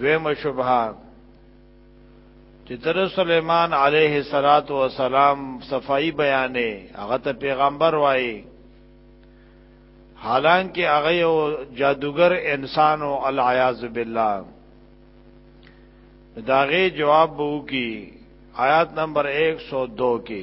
دویمه شبهه چې تر سليمان عليه صلوات و سلام صفائی بیانې هغه ته پیغمبر وایي حالانکه هغه یو جادوګر انسان او العیاذ بالله داغه جواب وو کی آیات نمبر 102 کې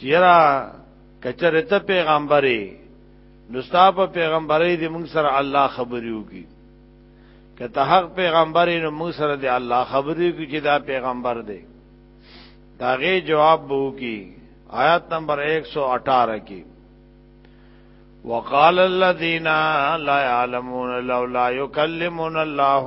چیرا کچره ته پیغمبري نو ستا په پیغمبري دې موږ سره الله خبرې وکړي که ته حق پیغمبري نو موږ سره دې الله خبرې وکړي چې دا پیغمبر دی داغه جواب بو کی آیات نمبر 118 کی وقال الذين لا يعلمون لولا يكلمون الله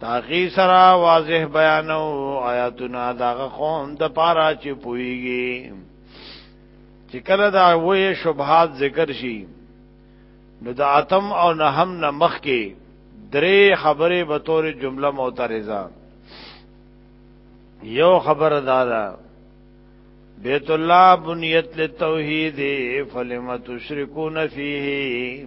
تاخی سرا واضح بیانو آیاتنا داغ قوم د پارا چی پویگی چی کل دا وی شبهات ذکر شی نو دا اتم او نهم نمخ کی درې خبرې به تور جمله معترضه یو خبر دادا بیت الله بنیت للتوحید فلم تشركون فيه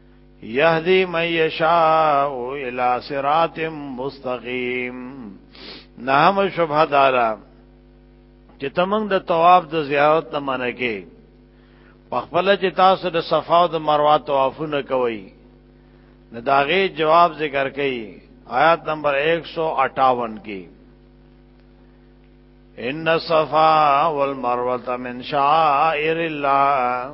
یهدی من یشاء الی صراط مستقیم نام شبه دارا چې تمنګ د طواف د زیارت نه منه کې په خپل چې تاسو د صفا او د مروه طوافونه کوئ نو داغه جواب ذکر کړي آیات نمبر 158 کې ان الصفا والمروه من شعائر الله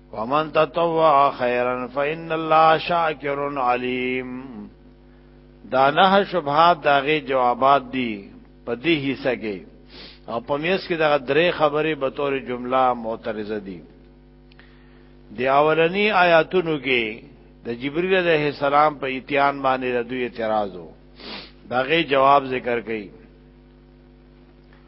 ومن تطوع خيرا فإن الله شاكر عليم دا نه شبهات داغه جوابات دي په دې حصہ کې او په میس کې دا درې خبرې به تور جمله معترضه دي دی اولنی آیاتونو کې د جبرئیل علیہ السلام په اتیان باندې د دوی اعتراض وو داغه جواب ذکر کړي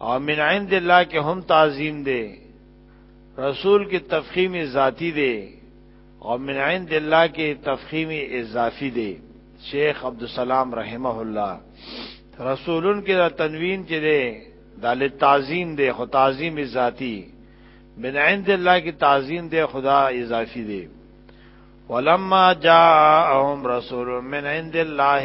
او من عند الله کې هم تعظیم دی رسول کې تفخیم ذاتی دی او من عند الله کې تفخیم اضافي دی شیخ عبد السلام رحمه الله رسولن کې دا تنوین چې دی دا لتعظیم دی خو تعظیم ذاتی من عند الله کې تعظیم دی خدا اضافي دی ولما جاءهم رسول من عند الله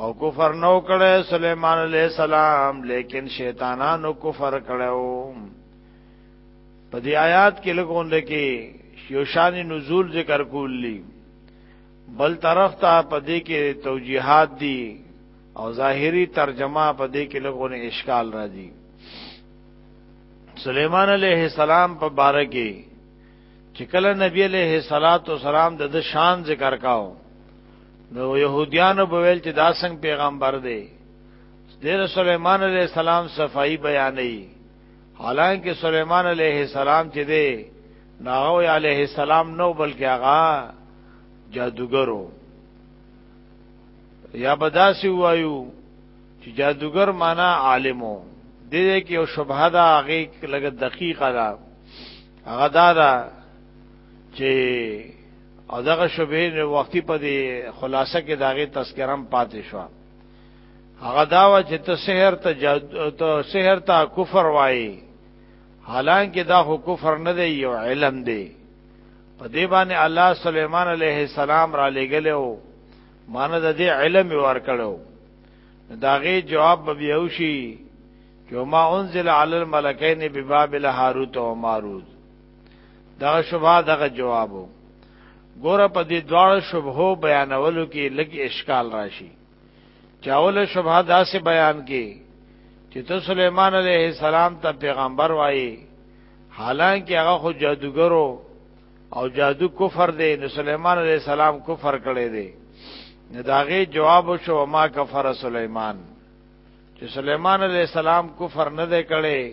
او کفر نو کړي سليمان عليه السلام لیکن شیطانانو کفر کړو په دې آیات کې لګوند کې یو شان نزول ذکر کولی بل طرف ته په دې کې توجیهات دي او ظاهری ترجمه په دې کې لګونه اشکال راځي سليمان عليه السلام په باره کې چې کله نبی علیہ الصلات والسلام د شان ذکر کاو نو يهوديانو په ویل چې دا څنګه پیغمبر دی د سليمان عليه السلام صفائی بیانې حالانکه سليمان عليه السلام چې دی ناغو عليه السلام نو بلکې هغه جادوګرو یا بداسي وایو چې جادوګر معنی عالمو دې کې یو شبهه دا هغه لګ دقیقه ده هغه دا ده چې او دغه شوبې نو وختي په دې خلاصه کې داغه تذکرم پاتې شو هغه دا و چې ته سحر ته جادو ته سحر ته کفر وایي حالانکه دا خو کفر نه دی یو علم دی په دې باندې الله سليمان عليه السلام را لګلو مان د دې علم ورکړو داغه جواب به یوشي جو ما انزل علی الملکین ببابل هاروت او ماروت دا شبهه دغه جوابو ګوره په دې دواړو شبهو بیانولو کې لږ اشکال راشي چاوله شبهه داسې بیان کې چې ته سليمان عليه السلام ته پیغمبر وایي حالانکه هغه خو جادوګرو او جادو کفر دی نو سليمان عليه السلام کفر کړی دی نداغه جواب شو ما کفر سليمان چې سليمان عليه السلام کفر نه دی کړی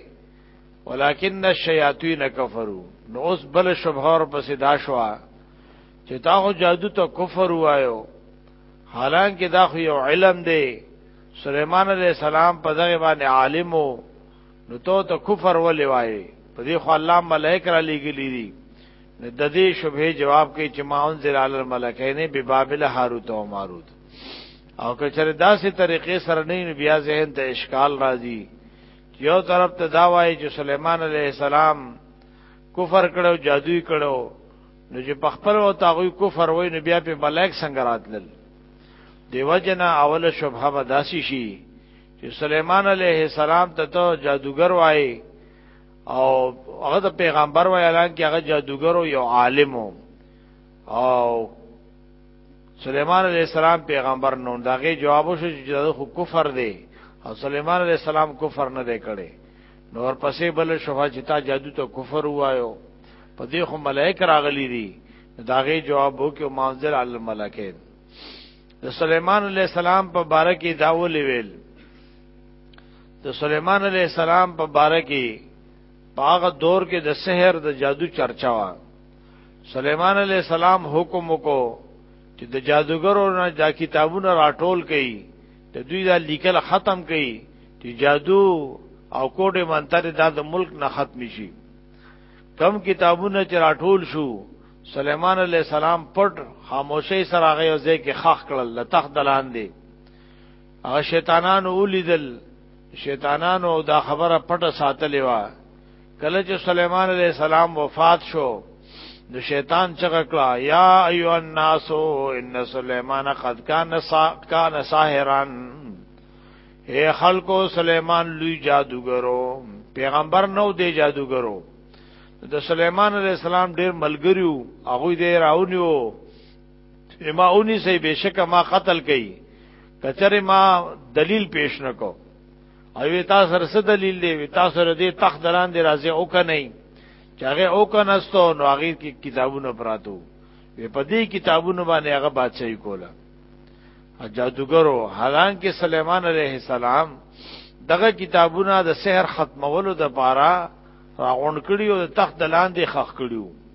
ولکن الشیاطین کفروا نو اوس بل شبهه ور پسې دا شو چې تا هو جادو ته کفر وایو حالانکه دا خو یو علم دی سليمان عليه السلام په دغه باندې عالم وو نو ته ته کفر ولې وایي په دې خو الله ملائک را لېګلې دي د دې شبهه جواب کوي چې ما انزل علی الملکین ببابل هاروت او ماروت او که چېرې داسې طریقې سره نه بیا ذهن ته اشکال راځي یو طرف ته دا وایي چې سليمان عليه السلام کفر کړو جادوی کړو نو چې په خپل او تاغوی کفر وای نو بیا په ملائک څنګه راتلل دیو جنا اوله شبهه بداسي شي چې سليمان عليه السلام ته ته جادوګر وایي او هغه د پیغمبر وای اعلان کې هغه جادوګر او یو عالم او سليمان عليه السلام پیغمبر نو داغه جواب شو چې دا خو کفر دی او سليمان عليه السلام کفر نه دی کړی نو ورپسې بل شوه چې تا جادو ته کفر وایو په دې خو ملائک راغلي دي داغه جواب وکړو منزل علی الملائکه د سليمان عليه السلام په باره کې داول ویل د سليمان عليه السلام په باره کې پاغه دور کې د سحر د جادو چرچا و سليمان عليه السلام حکم وکړو چې د جادوګرو نه دا کتابونه راټول کړي د دوی دا لیکل ختم کړي چې جادو او کوډه منتر دا د ملک نه ختم شي کم کتابونه چې راټول شو سليمان عليه السلام پټ خاموشي سره غي او ځکه خخ کړل تخت دلاندې هغه شیطانانو ولیدل شیطانانو دا خبره پټه ساتلې و کله چې سليمان عليه السلام وفات شو نو شیطان چغه کړه یا ایو الناس ان سليمان قد کان سا کان ساحران اے خلکو سليمان لوی جادوګرو پیغمبر نو دی جادوګرو د سليمان عليه السلام ډیر ملګریو هغه دې راونیو چې ما اونی سي بشک ما قتل کړي کچره ما دلیل پیش نکو او تاسو سره څه دلیل دی تاسو سره دې تخت دران دی راځي او کنه چې هغه او کنهستو نو هغه کې کتابونه پراتو وی په دې کتابونو باندې هغه بادشاہي کوله جادوګرو حالانکه سليمان عليه السلام دغه کتابونه د سحر ختمولو د پاره راغونډ کړي او د تخت دلاندې خخ کړي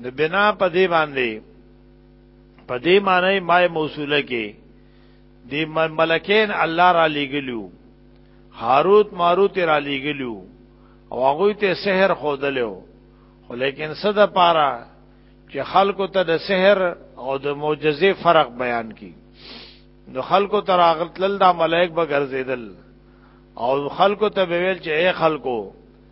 نو بنا په دې باندې په دې معنی ما موصوله کې د ملکین الله را لګلو هاروت ماروت را لګلو او هغه ته سحر خودلو خو لیکن صد پارا چې خلکو ته د سحر او د معجزې فرق بیان کی نو خلکو ته راغتل دا ملائک به ګرځیدل او خلکو ته ویل چې اے خلکو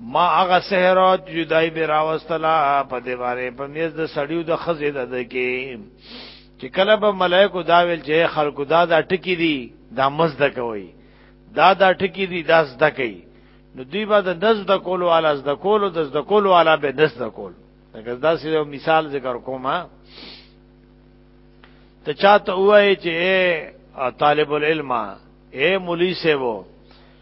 ما هغه سهرات جدای به راوستلا په دې باندې په میز د سړیو د خزې د دکی چې کله به ملائکو دا ویل چې خلکو دا دا ټکی دي دا مزد کوي دا دا ټکی دي دا زده کوي نو دوی به د نس د کولو والا زده کولو د زده کولو والا به نس د کول لکه دا سې یو مثال ذکر کوم ته چاته وای چې طالب العلم اے مولوی سے وو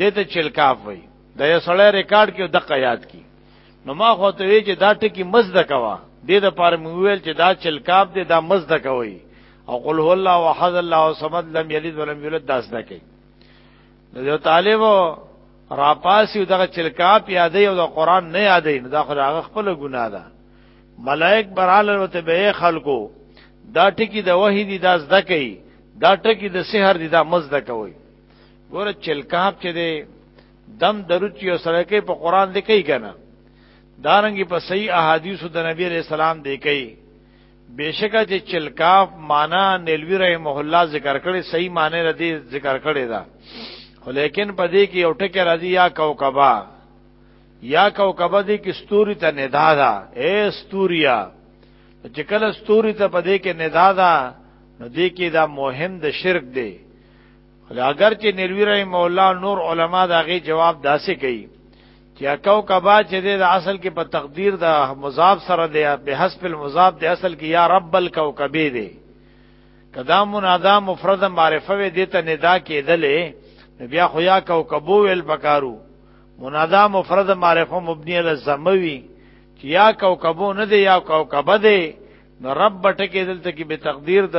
دته چلکاف وای دا یو سړی ریکارډ کې دقه یاد کی نو ما خو ته وی چې دا ټکی مزد کوا د دې لپاره مو ویل چې دا چلکاف دې دا مزد کوي او قل هو الله احد الله صمد لم یلد ولم یولد داس نه کوي نو یو طالب راپاسی دغه چلکاپ یادې او د قران نه یادې نو دا خو هغه خپل ګناه ده ملائک براله وته به خلکو دا ټکی د وحی دي دا زده کوي دا ټکی د سحر دي دا مزده کوي ګور چلکاب چې دی دم درود چې سره کې په قران دی کوي کنه دارنګي په صحیح احادیث د نبی علیہ السلام دی کوي بشکه چې چلکاف معنا نیلوی رحم الله ذکر کړي صحیح معنی ردی ذکر کړي دا خو لیکن په دې کې یو ټکی راځي یا کوكبا یا کوكبا دې کې ستوري ته ندا ده اے ستوریا چې کله ستوري ته په دې کې ندا ده نو دې کې دا مهم د شرک دی اگر چې نروی رحم الله نور علما دا غي جواب داسې کوي چې اکاو کبا چې د اصل کې په تقدیر د مضاف سره دی به حسب المضاف د اصل کې یا رب الکوكبه دی کدا منادا مفرد معرفه وی دیته ندا کېدلې بیا خو یا کوكبو ویل پکارو منادا مفرد معرفه مبنی علی الزموی چې یا کوكبو نه دی یا کوكبه دی نو رب ټکې دلته کې به تقدیر د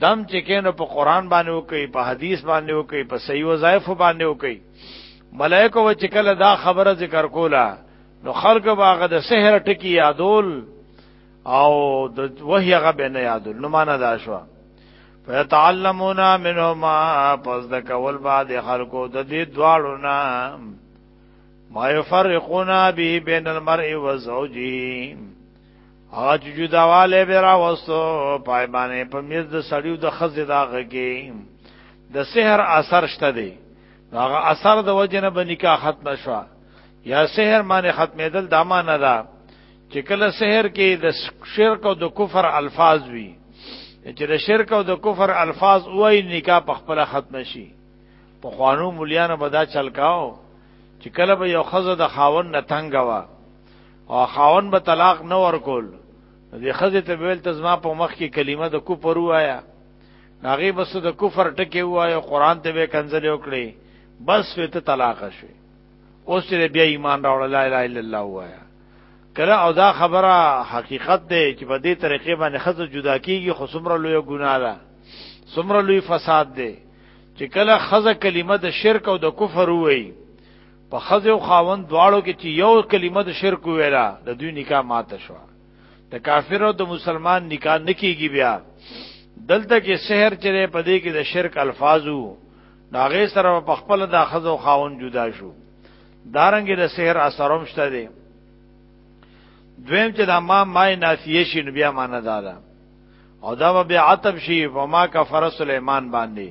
دم چې کینو په قران باندې وکي په حدیث باندې وکي په صحیح وظایف باندې وکي ملائکه و چې کله دا خبره ذکر کولا نو خلق باغه د سحر ټکی یادول او د وحی هغه به نه یادول نو معنا دا شو فیتعلمون منهما پس د کول بعد خلقو د دې دواړو نه ما یفرقون به بین المرء و زوجه هغه چې جداواله به راوستو پای باندې په میز د سړیو د خزې داغه کې د سحر اثر شته دی هغه اثر د وجنه به نکاح ختم شو یا سحر باندې ختمېدل دا معنی ده چې کله سحر کې د شرک او د کفر الفاظ وي چې د شرک او د کفر الفاظ وای نکاح په خپل ختم شي په خوانو مليانو به دا چلکاو چې کله به یو خزه د خاون نه تنګ وا او خاون به طلاق نه ورکول د خزه ته ویل ته زما په مخ کې کلمه د کفر وایا هغه بس د کفر ټکی وایا قران ته به کنځل وکړي بس وته طلاق شوی اوس چې بیا ایمان راوړل لا اله الا الله وایا کله او دا خبره حقیقت ده چې په دې طریقې باندې خزه جدا کیږي خو سمره لوی ګناه ده سمره لوی فساد ده چې کله خزه کلمه د شرک او د کفر وایي په خزه او خاوند دواړو کې چې یو کلمه د شرک ویلا د دوی نکاح ماته شو د کافر او د مسلمان نکاح نکېږي بیا دلته کې سحر چې په دې کې د شرک الفاظو ناغه سره په خپل د خزه او خاوند جدا شو دارنګ د سحر اثروم شته دي دویم چې د ما مای نافیه شي نو بیا معنا دادا او دا به عتب شي وما کفر سليمان باندې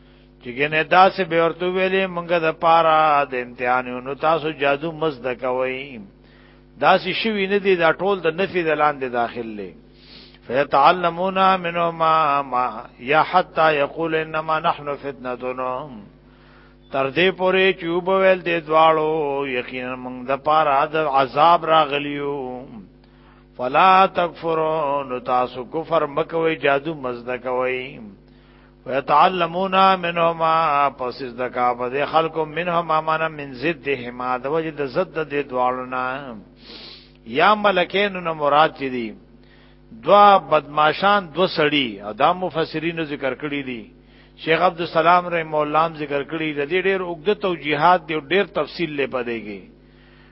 چې ګنه داسې به ورته ویلې مونږه د پاره د امتحانونو تاسو جادو مزد کوي داسې شوی نه دی دا ټول د نفي د لاندې داخل لې فیتعلمون منهما ما یا حتا یقول انما نحن فتنه تر دې پورې چې وبویل دې دواړو یقینا موږ د پاره د عذاب راغلیو فلا تکفرون تاسو کفر مکوي جادو مزد کوي ويتعلمون منهما پس د کعبه د خلکو منهما معنا من ضدهما د وجه د ضد د دوالنا یا ملکین نو مراد چي دي دوا بدمعشان دو سړی او دا مفسرین ذکر کړی دي شیخ عبد السلام رحم الله ذکر کړی د دې ډېر اوږده توجیهات دی ډېر تفصیل لې پدېږي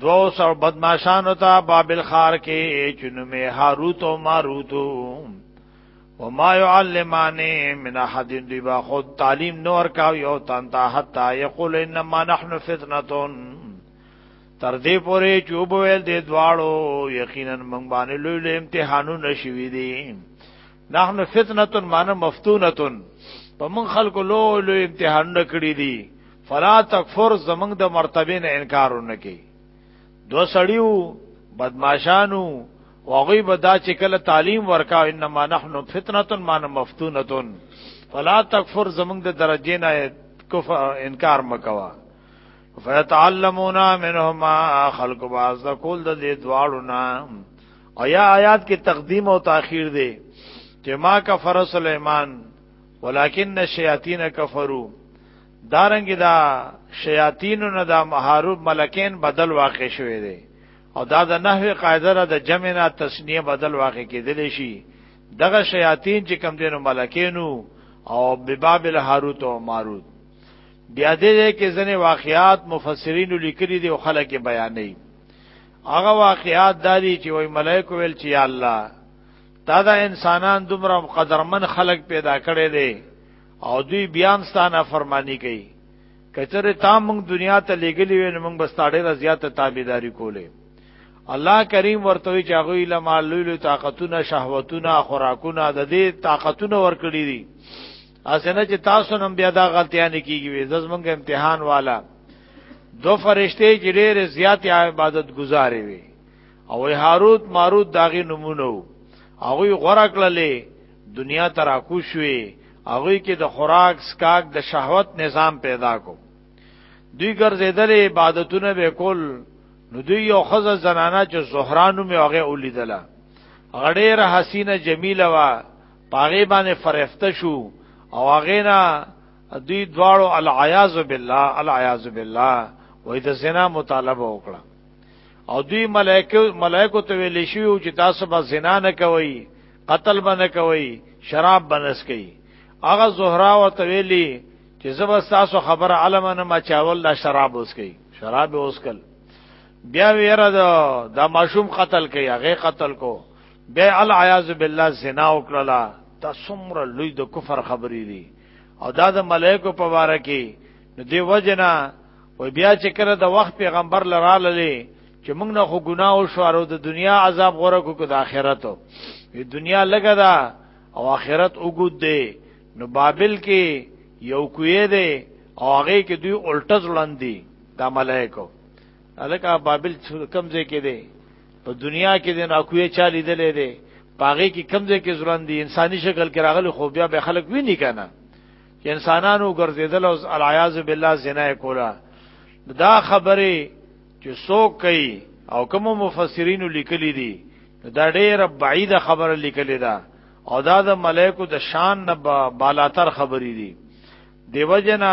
دو سر بدمعشانو تا بابل خار کې چونو می هاروت او ماروت وما يعلمانه من احد دی با خود تعلیم نور کا یو تن تا حتا یقول انما نحن فتنه تر دې پورې چوب ویل دې دواړو یقینا مونږ باندې لوی امتحانونه شوي دي نحن فتنه معنی مفتونه په من خلکو لو لو امتحان کړی دي فلا تکفر زمنګ د مرتبه نه انکار ونکي دو سړیو بدمعشانو وغي بدا چې کله تعلیم ورکا انما نحن فتنه معنی مفتونه فلا تکفر زمنګ د درجه نه کفر انکار مکوا فیتعلمونا منهما خلق باز کول د دې دواړو نه او یا آیات کې تقدیم او تاخير دی چې ما کفر سليمان ولکن الشیاطین کفروا دارنګ دا شیاطین نه دا محارب ملکین بدل واقع شوی دی او دا د نحوی قاعده را د جمع نه تسنیه بدل واقع کېدلی شي دغه شیاطین چې کم دینو ملکینو او ببابل هاروت او ماروت بیا دې کې ځنې واقعات مفسرین لیکلي دي او خلک بیانې هغه واقعات دادی چې وای ملائکه ویل چې یا الله تا دا انسانان دومره قدرمن خلق پیدا کړي دي او دوی بیا ستانه فرمانی کوي کچره تا موږ دنیا ته لګلی وین موږ بس تاړه را زیاته تابعداري کوله الله کریم ورته وی چې هغه له مالولو طاقتونه شهوتونه خوراکونه د دې طاقتونه ورکړي دي اسنه چې تاسو نن بیا دا غلطیاں نه کیږي وي زمونږ امتحان والا دو فرشته چې ډېر زیات عبادت گزارې وي او هاروت ماروت داغي نمونه وو هغه غره کړلې دنیا ترا کوشوي هغه کې د خوراک سکاک د شهوت نظام پیدا کو دوی ګرځیدل عبادتونه به کول نو دوی یو خزه زنانه چې زهرانو می هغه ولیدله غړې را حسینه جمیله وا پاغه باندې فرښت شو او هغه نه دوی دواړو العیاذ بالله العیاذ بالله وای د زنا مطالبه وکړه او دوی ملائکه ملائکه ته ویل شي چې تاسو به زنا نه کوئ قتل به نه کوئ شراب به نه سکئ هغه زهرا او تویلی چې زبر تاسو خبره علم نه ما چاول دا شراب اوس کوي شراب اوس کل بیا ویره دا, دا ماشوم قتل کوي هغه قتل کو به العیاذ بالله زنا وکړه دا څومره لوی د کفر خبرې دي او دا د ملائکو په واره کې نو دی وجنا و بیا چې کړه د وخت پیغمبر لراله چې موږ نه خو ګناه او شوارو د دنیا عذاب غوړه کو د آخرت وی دنیا لګا دا او آخرت وګود دی نو بابل کې یو کوی دی او هغه کې دوی الټز وړاندې دا ملائکو الکه بابل کم ځای کې دی په دنیا کې دی نو کوی چا لیدلې دی پاغه کې کم ځای کې ځلان دی انساني شکل کې راغلی خو بیا به خلک ویني کنه چې انسانانو ګرځیدل او العیاذ بالله زنا کولا دا خبره چې څوک کوي او کوم مفسرین لیکلي دي دا ډېره بعیده خبره لیکلې ده او دا د ملائکو د شان نه بالاتر خبرې دي دیو جنا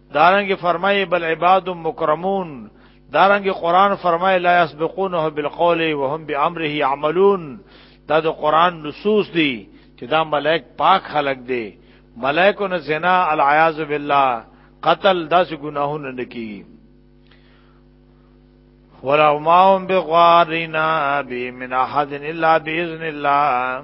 دارنګ فرمایي بل عباد مکرمون دارنګ قران فرمایي لا يسبقونه بالقول وهم بامره يعملون دا د قران نصوص دي چې دا ملائک پاک خلق دي ملائکو نه زنا العیاذ بالله قتل داس ګناهونه نکی ولا ما هم بغارینا بی من احد الا باذن الله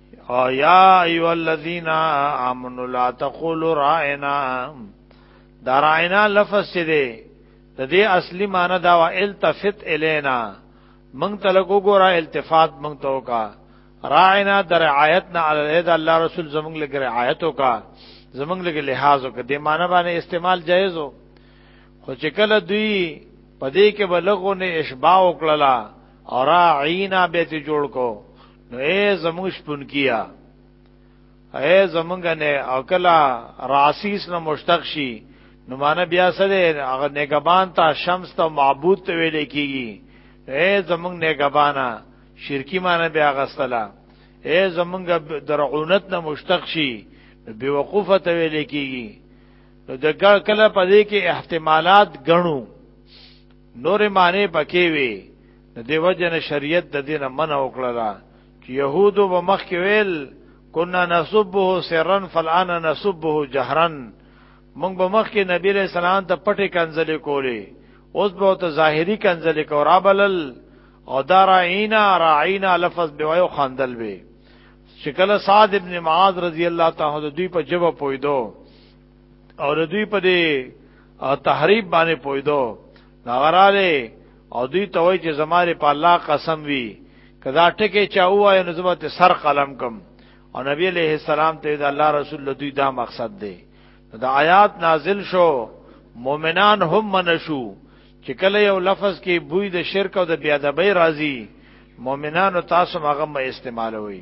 او یا ایو الذین آمنوا لا تقولوا رائنا دا رائنا لفظ څه دی د دې اصلي معنی دا وا التفت الینا مونږ ته لګو ګورا التفات مونږ ته وکا رائنا در رعایت نه علی د الله رسول زمونږ لګ رعایت وکا زمونږ لګ لحاظ وکا د معنی باندې استعمال جایز وو خو چې کله دوی پدې کې بلغونه اشباع وکړه او راعینا به ته جوړ کو نو اے زموږ شپونکیا اے زمونږ نه او کلا راسیس نه مشتق شي نو مان بیا سره هغه نگبان ته شمس ته معبود ته ویل کیږي اے زمونږ نگبانا شرکی مان بیا غسلا اے زمونږ درعونت نه مشتق شي بیوقوفه ته ویل کیږي نو د کله په دې کې احتمالات غنو نورې معنی پکې وي د دې وجه نه شریعت د دې نه منع وکړله چې يهودو به مخکې ویل کنا نسبه سرا فالان نسبه جهرا مونږ به مخکې نبی له سلام ته پټې کنځلې کولې اوس به ته ظاهري کنځلې کورا بلل او داراینا راینا لفظ به وایو خندل به شکل سعد ابن معاذ رضی الله تعالی دوی په جواب پویدو او دوی په دې تحریب باندې پویدو نغراله او دوی ته وای چې زماره په الله قسم وی کدا ټکه چا وای نو زما ته سر قلم کم او نبی علیہ السلام ته د الله رسول له دوی دا مقصد دی دا آیات نازل شو مؤمنان هم منشو چې کله یو لفظ کې بوی د شرک او د بیادبی راځي مؤمنانو تاسو هغه استعمالوي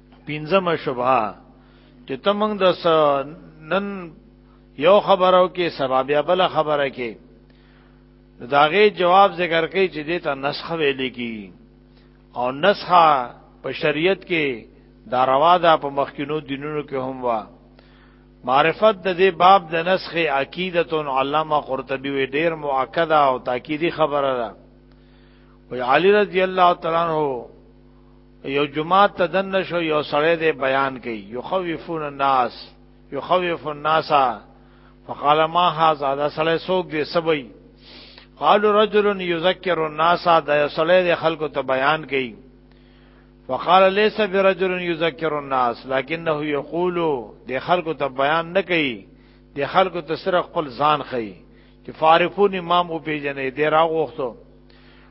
پنځمه شبهه چې تمنګ د نن یو خبرو کې سبب یا بل خبره کې داغه جواب ذکر کوي چې دته نسخ ویل کی او نسخ په شریعت کې دا روا ده په مخکینو دینونو کې هم وا معرفت د دې باب د نسخ عقیدت علامه قرطبي وی ډیر مؤکده او تاکیدی خبره ده وی علی رضی الله تعالی عنہ یو جمعه تدن شو یو سړی دی بیان کوي یخوفون الناس یخوف الناس فقال ما هذا دا سړی سوق دی سبي قالو رجل یذکر الناس دا سړی دی خلکو ته بیان کوي فقال ليس برجل يذكر الناس لكنه يقول د خلکو ته بیان نه کوي د خلکو ته سره خپل ځان خي چې فارفون امام او پیجنې دی راغوښتو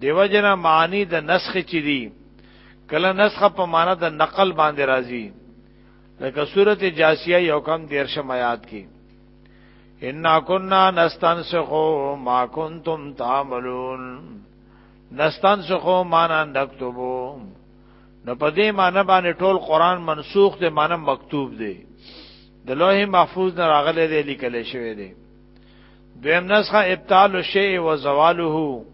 دیو جنا معنی د نسخ چي دي کله نسخ په معنا د نقل باندې راځي لکه سورته جاسیه یو کم دیر شمایات کی ان كنا نستنسخ ما كنتم تعملون نستنسخ ما نكتبو نو په دې معنی باندې ټول قران منسوخ دی معنی مکتوب دی د لوح محفوظ نه راغلی دی لیکل شوی دی دویم نسخه ابطال الشیء و زواله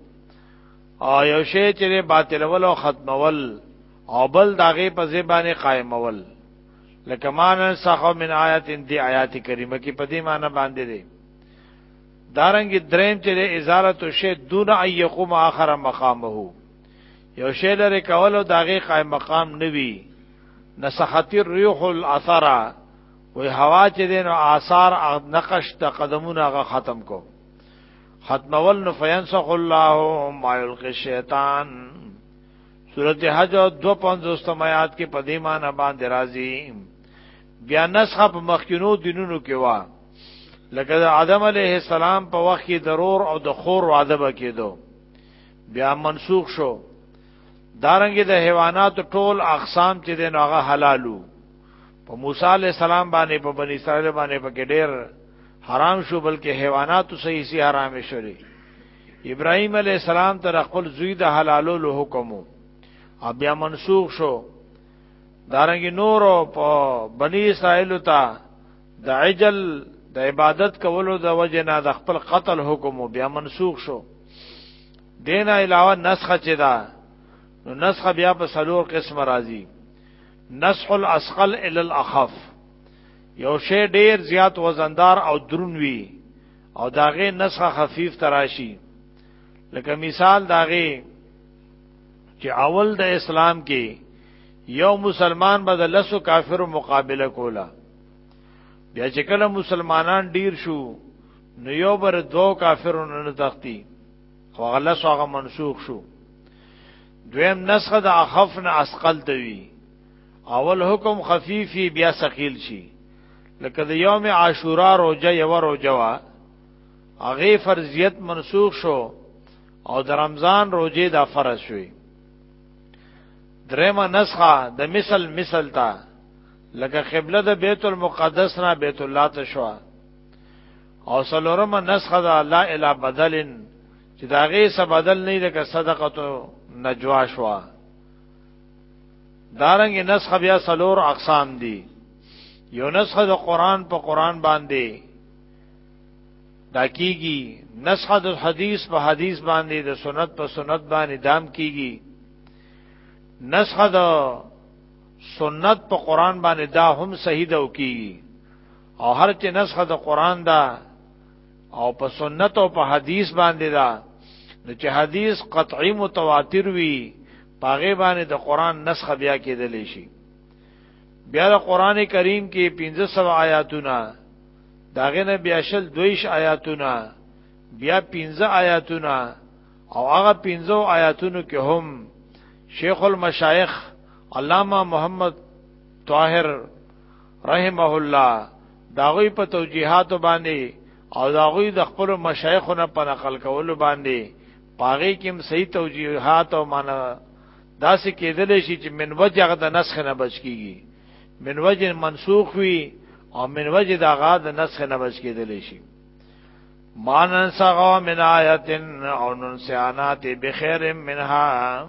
او یو شی چې باطل ول او ختمول او بل داغه په زبانه قائمول لکه مان سخه من آیات دی آیات کریمه کې په دې معنی باندې دی دارنګ دریم چې ازاله تو شی دون ایقوم اخر مقامه یو شی لري کول او داغه قائم مقام نوي نسختی الريح الاثره وی هوا چې دینو آثار نقش ته قدمونه غ ختم کو ختمول نو فینسخ الله ما یلقی شیطان سورت حج او دو پنځوس تمیات کې په دې معنی باندې راځي بیا نسخ په مخکینو دینونو کې وا لکه د آدم علیه السلام په وخت کې ضرور او د خور وعده کېدو بیا منسوخ شو دارنګ د حیوانات ټول اقسام چې د نوغه حلالو په موسی علی السلام باندې په بنی اسرائیل باندې په کې ډېر حرام شو بلکې حیوانات صحیح سي حرام شولې ابراهيم عليه السلام تر خپل زوی د حلالولو حکم او بیا منسوخ شو دارنګ نور په بني اسرائيل ته د عجل د عبادت کولو د وجه نه د خپل قتل حکم بیا منسوخ شو دینه علاوه نسخه چې دا نو نسخه بیا په سلور قسم راځي نسح الاسقل الى الاخف یو شی ډیر زیات وزندار او درون وی او داغه نسخه خفیف تراشی لکه مثال داغه چې اول د اسلام کې یو مسلمان به د لسو کافرو مقابله کولا بیا چې کله مسلمانان ډیر شو نو یو بر دو کافرونو نه تختی خو غلس هغه منسوخ شو دویم نسخه د اخف نه اسقل ته وی اول حکم خفیفی بیا ثقیل شي لکه د یوم عاشورا روزه یو روزه وا هغه فرضیت منسوخ شو او د رمضان روزه دا فرض شوی درېمه نسخه د مثل مثل تا لکه قبله د بیت المقدس نه بیت الله ته شو او سلورمه نسخه د لا اله بدلن چې دا غي څه بدل نه لکه صدقه نجوا شوا دارنګ نسخ بیا سلور اقسام دي یو نسخ د قران په قران باندې دا کیږي نسخ د حدیث په حدیث باندې د سنت په سنت باندې دام کیږي نسخ د سنت په قران باندې دا هم صحیح ده او کیږي او هر چې نسخ د قران دا او په سنت او په حدیث باندې دا نو چې حدیث قطعی متواتر وي پاغه باندې د قران نسخه بیا کېدل شي بیا د قران کریم کې 1500 آیاتونه داغه نه بیا شل دویش آیاتونه بیا 15 آیاتونه او هغه 15 آیاتونو کې هم شیخ المشایخ علامه محمد طاهر رحمه الله داغوی په توجیهات باندې او داغوی د خپل مشایخونه په نقل کولو باندې پاغي کوم صحیح توجیهات او معنا داسې کېدل شي چې من وجه د نسخ نه بچ کیږي من وجه منسوخ وي او من وجه د غا د نسخ نه بچ کېدل شي مانن سغا من آیتن او ننسیانات بخیر منها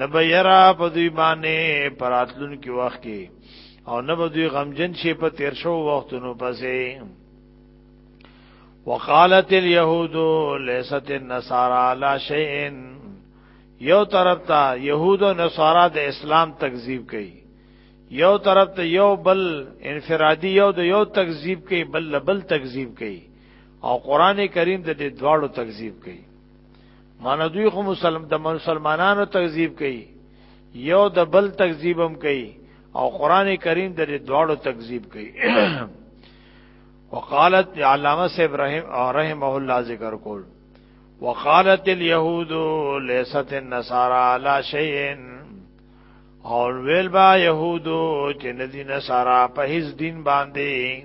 نبیرا په دوی باندې پراتلون کې وخت کې او نه به دوی غمجن شي په تیر شو وختونو پسې وقالت اليهود ليست النصارى على شيء یو طرف ته يهود او نصارا د اسلام تکذیب کوي یو طرف ته یو بل انفرادي یو د یو تکذیب کوي بل بل تکذیب کوي او قران کریم د دې دواړو تکذیب کوي مانه دوی خو مسلمان د مسلمانانو تکذیب کوي یو د بل تکذیبم کوي او قران کریم د دې دواړو تکذیب کوي وقالت علامه سے ابراهيم رحمه الله ذکر کول وقالت اليهود ليست النصارى على شيء او ویل با يهودو چې ندي نصارا په هیڅ دین باندې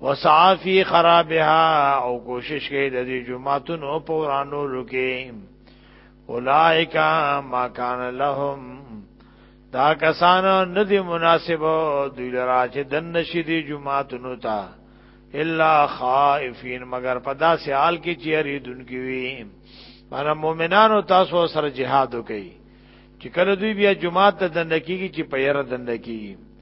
وسعا فی خرابها او کوشش کوي د دې جمعتون او پورانو لکه اولائک ما کان لهم دا کسان ندی مناسب دوی لرا چې دن نشي دي جمعتونو ته الا خائفین مگر پدا سیال کې چیرې دن کی وی مانا مومنانو تاسو سره جهاد وکي چې کله دوی بیا جمعه ته دنه کیږي چې په یره دنه کیږي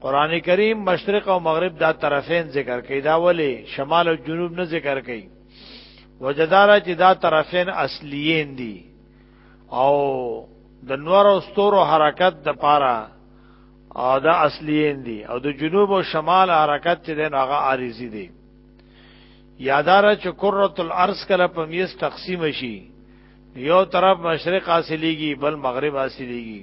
قران کریم مشرق او مغرب دا طرفین ذکر کوي دا ولی شمال او جنوب نه ذکر کوي وجدارا چې دا طرفین اصليین دي او د نور او ستورو حرکت د پاره او دا اصليین دي او د جنوب او شمال حرکت چې دین هغه عارضی دي یادار چې کرۃ الارض کله په میز تقسیم شي یو طرف مشرق حاصلېږي بل مغرب حاصلېږي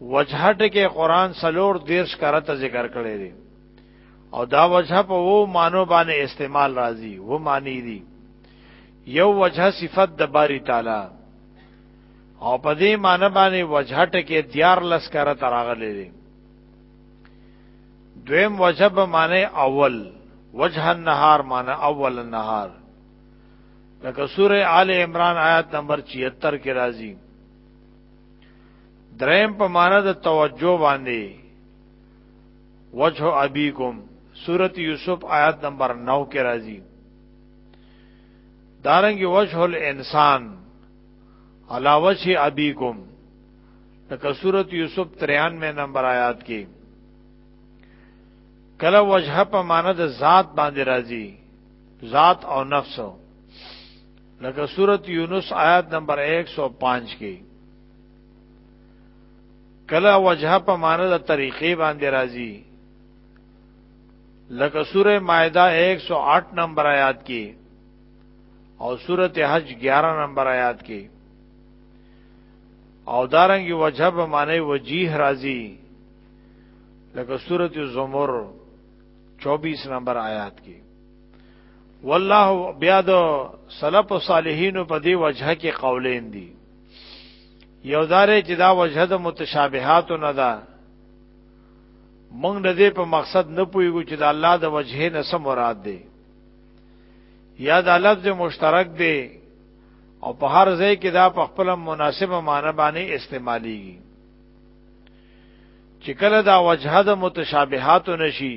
وجهټ کې قران سلور دیرش کرته ذکر کړی دی او دا وجه په وو مانو باندې استعمال راځي و معنی دي یو وجه صفت د باری تعالی او په دې معنی باندې وجه ټکه دیار لس کاره تراغلې دي دویم وجه به معنی اول وجه النهار معنی اول النهار لکه سوره آل عمران آیات نمبر 76 کې راځي دریم په معنا د توجه باندې وجه ابيکم سورت یوسف آیات نمبر 9 کې راځي دارنګ وجه الانسان علا وجه ابيکم لکه سورت یوسف 93 نمبر آیات کې کله وجه په معنا د ذات باندې راځي ذات او نفس لکه سورت یونس آیات نمبر 105 کې کله وجهه په معنی د طریقې باندې راځي لکه سوره مائده 108 نمبر آیات کې او سورت حج 11 نمبر آیات کې او دارنګي وجهه په معنی وجیه راځي لکه سورت زمر 24 نمبر آیات کې والله بیا د سلف او صالحین په دی وجهه کې قولین دي یو دارې چې دا وجهه د متشابهات نه ده موږ د دې په مقصد نه پویګو چې د الله د وجهه نه سم مراد دی یا د لفظ مشترک دی او په هر ځای کې دا په خپل مناسبه معنی باندې استعماليږي چې کله دا وجهه د متشابهات نشي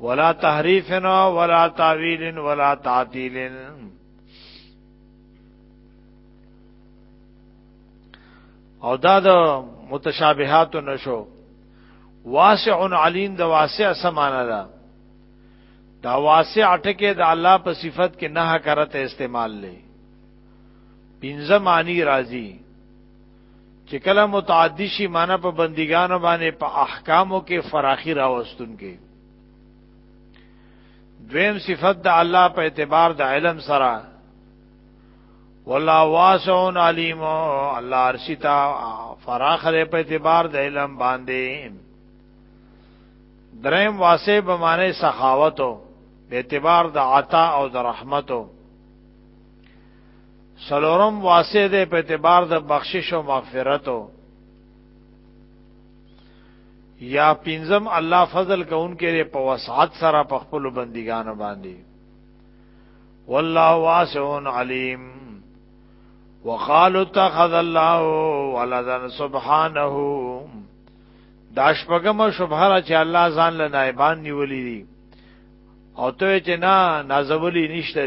ولا تحریف ولا تعویل ولا تعدیل او دا د متشابهات نشو واسع علیم د واسع سمانه ده دا واسع ټکه د الله په صفت کې نه کرته استعمال لې پنځه معنی راځي چې کله متعدی شي معنی په بندګانو باندې په احکامو کې فراخي راوستون کې دویم صفت د الله په اعتبار د علم سره والله واسع علیم الله ارشتا فراخ لري په اعتبار د علم باندې دریم واسع به معنی سخاوتو په اعتبار د عطا او د رحمتو سلورم واسه ده په اعتبار د بخشش او مغفرتو یا پینزم الله فضل کوونکې په وسعت سره په خپل بندګانو باندې والله واسع علیم وقالوا اتخذ الله ولدا سبحانه داش پغم شبهره چې الله ځان له نایبان نیولې دي او ته چې نه نازولی نشته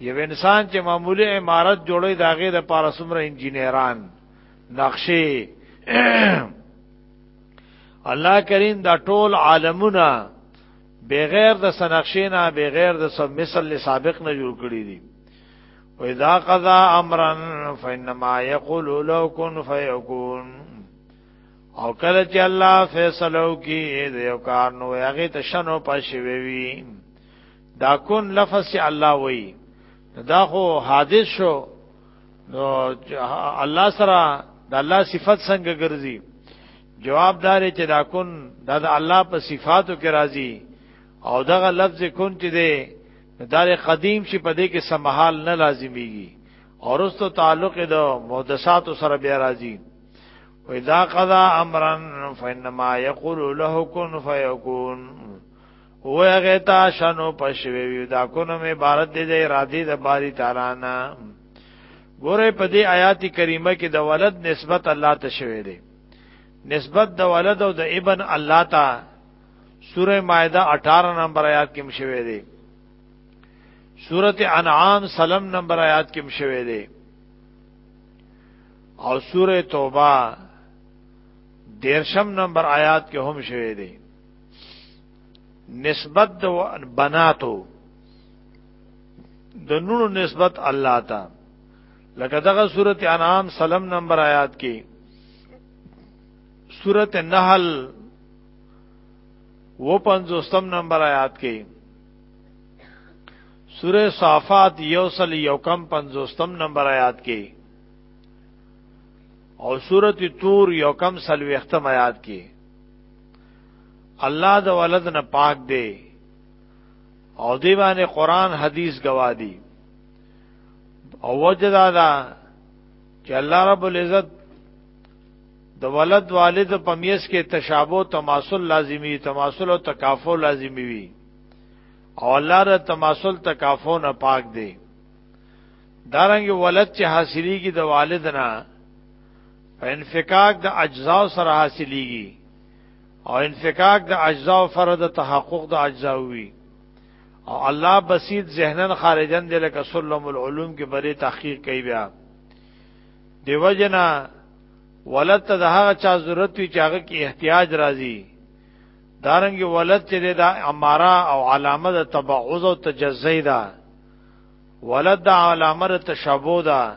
یو انسان چې معمولی عمارت جوړوي دا غي د پاره سمره انجینران نقشې الله کریم دا ټول عالمونه بغیر د سنخشینا بغیر د سب مثل سابق نه جوړ کړی دي و اذا قضا امرا فانما يقول لو كن فيكون او کله چې الله فیصلو کی د یو کار نو هغه ته شنو پښوي وي دا کن لفظ چې الله وایي دا خو حادث شو نو الله سره د الله صفت څنګه ګرځي جوابدار چې دا کن دا د الله په صفاتو کې راځي او دغه لفظ کن چې دی دار قدیم شي په دې کې سمحال نه لازميږي اور اس تو تعلق د محدثات سره بیا راځي و اذا قضا امرا فانما يقول له كن فيكون ویغه تا شنو پښوی وی دا کونو می عبارت دی د اراده د باری تعالی نه ګوره په دې آیات کریمه کې د ولد نسبت الله ته شوی دی نسبت د ولد او د ابن الله ته سوره مائده 18 نمبر آیات کې مشوي دي سوره انعام سلام نمبر آیات کې مشوي دي او سوره توبه دیرشم نمبر آیات کې هم شوي دي نسبت د بناتو د نونو نسبت الله ته لکه دغه سورته انعام سلام نمبر آیات کې سورته نحل و پنځوستم نمبر آیات کې سوره صافات یوصل یوکم پنځوستم نمبر آیات کې او سورته تور یوکم سلوختم آیات کې الله د ولد نه پاک دی او دی باندې قران حدیث گواهی او وجدا دا چې الله رب العزت د ولد والد په میس کې تشابه تماسل لازمی تماسل او تکافو لازمی وي او الله را تماسل تکافو نه پاک دی دارنګ ولد چې حاصلېږي د والد نه په انفکاک د اجزاء سره حاصلېږي او انفکاک د اجزاء فرد تحقق د اجزاء وی او الله بسيط ذهنن خارجن د لکه سلم العلوم کې بری تحقیق کوي بیا دیو جنا ولت د هغه چا ضرورت وی چې هغه کې احتیاج راځي دارنګ ولت چې د اماره او علامه د تبعوض او تجزیه ده ولد علامه تشبوه ده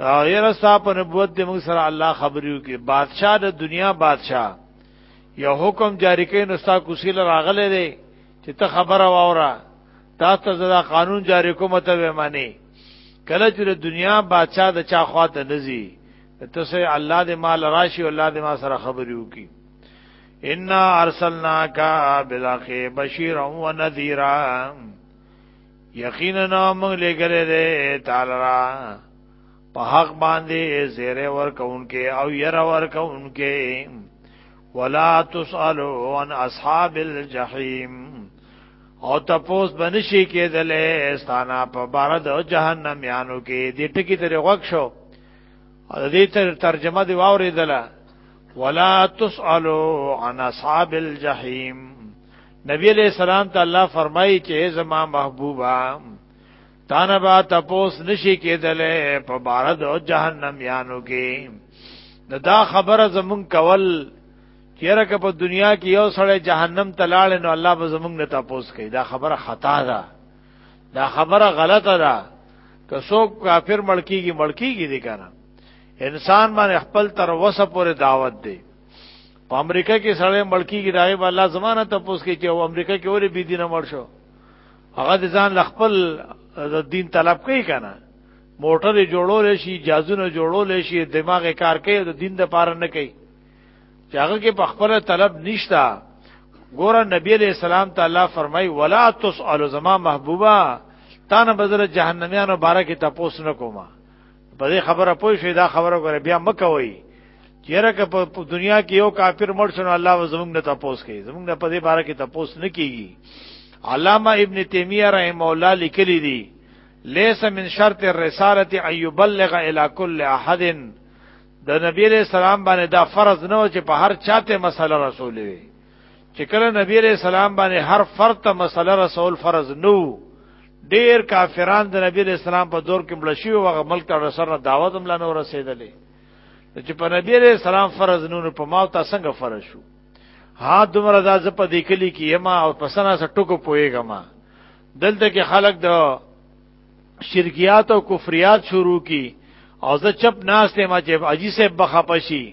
او یره ستا په نبوت د موږ سره الله خبرو کې بادشاہ د دنیا بادشاہ یو حکم جاری کړي نو ستا کوسیل راغله دی چې ته خبره واوره تا ته زدا قانون جاری کوم ته به معنی کله چې د دنیا بادشاہ د چا خواته نزي ته سه الله دې مال راشي او الله دې ما سره خبرو کې ان ارسلناک بالحق بشیرا ونذیرا یقینا موږ لګلې ده تعالی را په حق باندې زیره ورکونکې او ير ورکونکې ولا تسالو عن اصحاب الجحیم او تپوس بنشي کېدلې استانا په بار د جهنم یانو کې دې ټکی ترې غوښ شو او دې تر ترجمه دی واورېدله ولا تسالو عن اصحاب الجحیم نبی علیہ السلام ته الله فرمایي چې زما محبوبا تانه با تپوس نشي کېدلې په بار د جهنم یانو کې دا, دا خبره زمون کول چیرې که په دنیا کې یو سړی جهنم ته لاړ نو الله به زمونږ نه تپوس کوي دا خبره خطا ده دا خبره غلطه ده که څوک کافر ملکیږي ملکیږي دي کنه انسان باندې خپل تر وسه پورې دعوت دی په امریکا کې سړی مړ کیږي داغه به الله زمانه ته پوس کې چې او امریکا کې اوري بي دینه مړ شو هغه د ځان لخپل د دین طلب کوي کنه موټر جوړول شي جازونه جوړول شي دماغ کار کوي د دین د پاره نه کوي چې هغه کې په خپل طلب نشتا ګور نبی علیہ السلام تعالی فرمای ولا تسأل زما محبوبا تا نه بذر جهنميانو بارکه تاسو نه کومه په دې خبره پوه شئ دا خبره غره بیا مکوئ چیرې که په دنیا کې یو کافر مړ شنو الله و زمونږ نه تپوس کوي زمونږ نه په دې باره کې تپوس نه کیږي علامه ابن تیمیه رحم الله لیکلی دی لیس من شرط الرساله ان يبلغ الى كل احد د نبی علیہ السلام باندې دا فرض نه و چې په هر چاته مسله رسولې چې کله نبی عليه السلام باندې هر فرد ته مسله رسول فرض نو ډیر کافران د نبی عليه السلام په دور کې مړ شي او هغه ملک ته سره دعوت هم لانه رسیدلې چې په نبی عليه السلام فرض نو په ما ته څنګه فرض شو ها دومره دا ز په دې کلی کې یما او پسنه سره ټکو پويګما دلته کې خلک د شرکیات او کفریات شروع کی او زه چپ ناس ته ما چې اجي صاحب بخپشي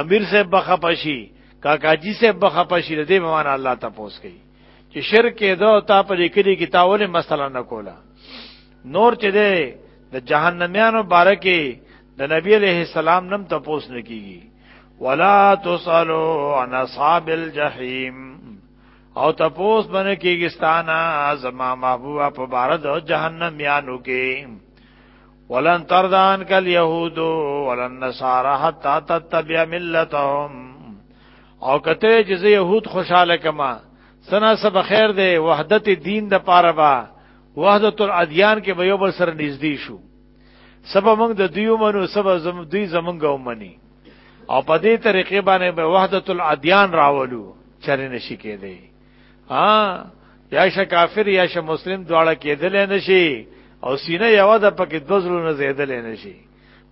امیر صاحب بخپشي کاکا جی صاحب بخپشي دې مان الله تاسو کوي چې شرک کې دا تا په لیکلي کې تاول مسله نه کولا نور چې دې د جهنميانو باره کې د نبی عليه السلام نم تاسو نه کیږي ولا تسالو عن اصحاب الجحیم او تپوس بنه کیږي ستانه زما محبوب په بار د جهنم یانو کې ولن تردان کل یهود ولن نصارا حتا تتبع ملتهم او کته چې یهود خوشاله کما سنا سب خیر دی وحدت دین د پاره با وحدت الادیان کې به یو بل سره نږدې شو سبا موږ د دیو منو سبا زم دوی زمونږ ومني او په دې طریقې باندې به وحدت الادیان راولو چرې نشي کېدی ها یا ش کافر یا ش مسلم دواړه کېدل نشي او سینه یو د پکې دوزلو نه زیدل نشي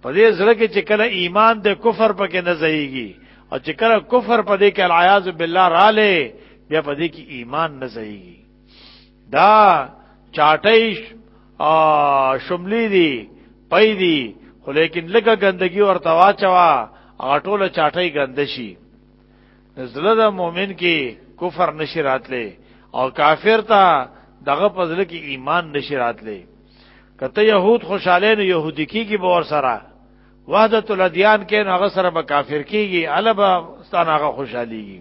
په دې زړه کې چې کله ایمان د کفر پکې نه ځایږي او چې کله کفر په دې کې العیاذ بالله رااله بیا په دې کې ایمان نه ځایږي دا چاټیش ا شملې دي پي دي خو لیکن لګه ګندګي ورته واچوا اټوله چاټي ګند شي زړه د مؤمن کې کفر نشی راتلې او کافر ته دغه پزله کې ایمان نشی راتلې کته يهود خوشاله نه يهودي کېږي به ور سره وحدت الادیان کې هغه سره به کافر کېږي البا ستانه هغه خوشاليږي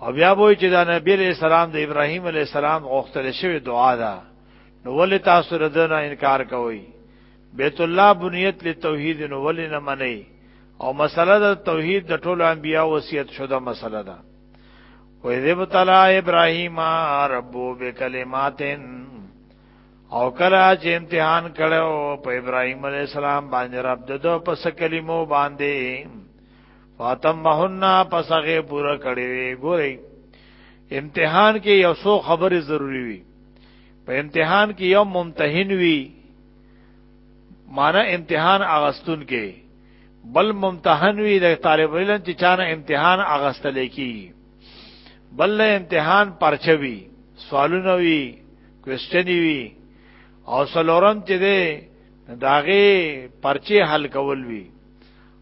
او بیا وای چې دا نبی علیہ السلام د ابراهیم علیہ السلام غوښتل شوی دعا ده نو ولې تاسو ردنه انکار کوئ بیت الله بنیت لتوحید نو ولې نه منئ او مسله د توحید د ټولو انبیا وصیت شوه مسله ده و اذ ابتلا ابراهیم ربو بکلماتن او کله چې امتحان کړو په ابراهیم علی السلام باندې رب ددو پس کلمو باندې فاطمهن پسغه پورا کړی وی ګورئ امتحان کې یو څو خبره ضروری وي په امتحان کې یو ممتحن وي معنا امتحان اغستون کې بل ممتحن وي د طالب علم چې چانه امتحان اغستل کی بل له امتحان پرچوي سوالونه وي کوېسچن وي او سلورم چې ده داغه پرچه حل کول وي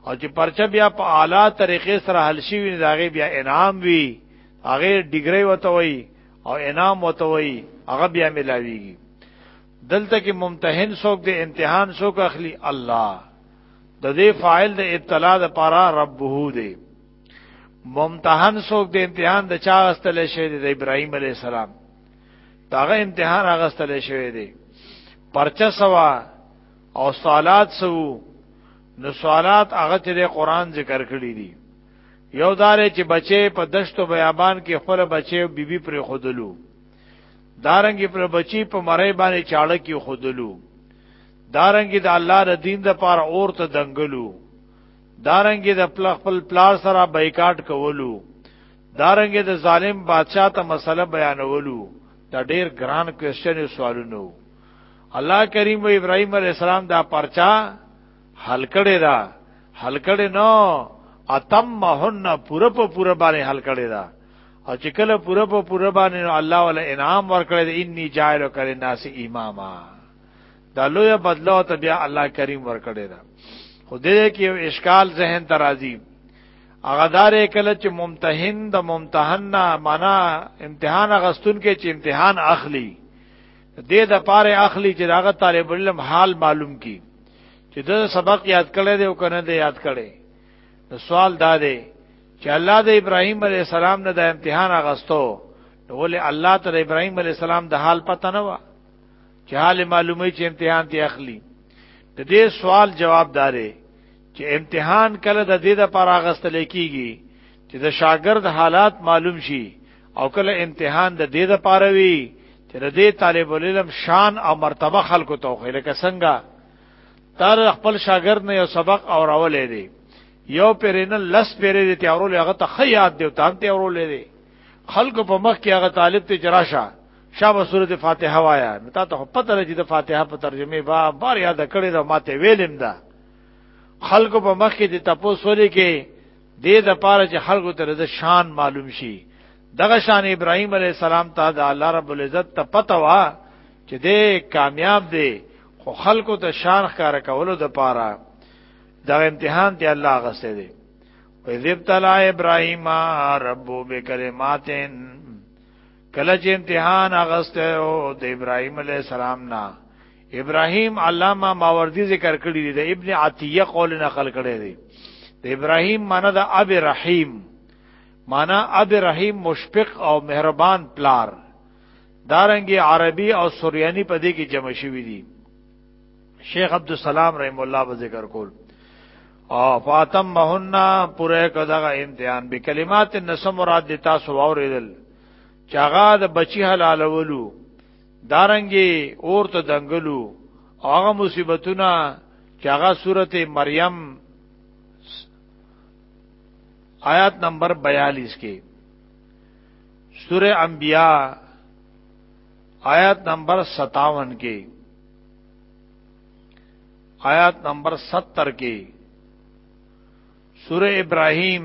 او چې پرچه بیا په اعلی طریقې سره حل شي وي داغه بیا انعام وي هغه ډیګری وته وي او انعام وته وي هغه بیا ملاويږي دلته کې ممتحن څوک دی امتحان څوک اخلي الله د دې فاعل د ابتلا د پاره ربه دی ممتحن څوک دی امتحان د چا استل شي د ابراهيم عليه السلام داغه امتحان هغه استل شوی دی پرچا سوا او صلات سو نو صلات هغه چې قرآن ذکر کړی دی یو دارې چې بچي په دشتو بیابان کې خپل بچي او بیبي پر خودلو دارنګ پر بچي په مړی باندې چاړه کې خودلو دارنګ د الله د دین د پاره اور ته دنګلو دارنګ د خپل خپل پلار سره بایکاټ کولو دارنګ د ظالم بادشاہ ته مسله بیانولو دا ډیر ګران کوېشن سوالونه الله کریم و ابراهیم علی السلام دا پرچا حل کړی دا حل کړی نو اتمهن پوره په پوره باندې حل کړی دا او چې کله پوره په پوره باندې نو الله ول انعام ورکړی دی انی جاعل کل الناس اماما دا لوی بدلو ته بیا الله کریم ورکړی دا خو دې کې یو اشکال ذهن ترازی هغه دار کله چې ممتحن د ممتحن معنا امتحان غستون کې چې امتحان اخلي دې د پاره اخلي چې داغه طالب علم حال معلوم کی چې د سبق یاد کړي دی او کنه دی یاد کړي نو سوال دا دی چې الله د ابراهیم علی السلام نه د امتحان اغستو نو ولې الله تر ابراهیم علی السلام د حال پته نه و چې حال معلومه چې امتحان دی اخلي د دې سوال جواب داري چې امتحان کله د دې د پر اغستل کیږي چې د شاګرد حالات معلوم شي او کله امتحان د دې د پاره وی چې د دې طالب العلم شان او مرتبه خلکو ته خو لکه څنګه تر خپل شاګرد نه یو سبق او راولې دی یو پرې نه لس پرې دی ته اورول هغه ته خیات دی تام ته اورول دی خلکو په مخ کې هغه طالب ته جراشه شابه سورته فاتحه وایا نو تا ته پته لري د فاتحه په ترجمه با بار یاد کړی دا ماته ویلم دا خلکو په مخ کې د تپوس ولې کې دې د پاره چې خلکو ته د شان معلوم شي دغه شان ابراهيم عليه السلام ته د الله رب العزت ته پته وا چې دې کامیاب دی خو خلکو ته شان ښکار کولو د پاره دا امتحان دی الله غسه دی و ذبتلا ابراهيم رب بکلماتن کله چې امتحان اغسته او د ابراهيم عليه السلام نه ابراهيم علامه ماوردي ذکر کړی دی د ابن عتیه قول نقل کړی دی د ابراهيم معنی د اب رحیم معنی اب رحیم مشفق او مهربان پلار دارنګي عربي او سوریانی په دې کې جمع شوی دی شیخ عبد السلام رحم الله به ذکر کول او فاطم مهنا پوره کداغه امتحان به کلمات نسم مراد د تاسو اوریدل چاغه د بچی حلالولو دارنګي اور ته دنګلو هغه مصیبتونه چې هغه سورته مریم آیات نمبر 42 کې سوره انبیاء آیات نمبر 57 کې آیات نمبر 70 کې سوره ابراهیم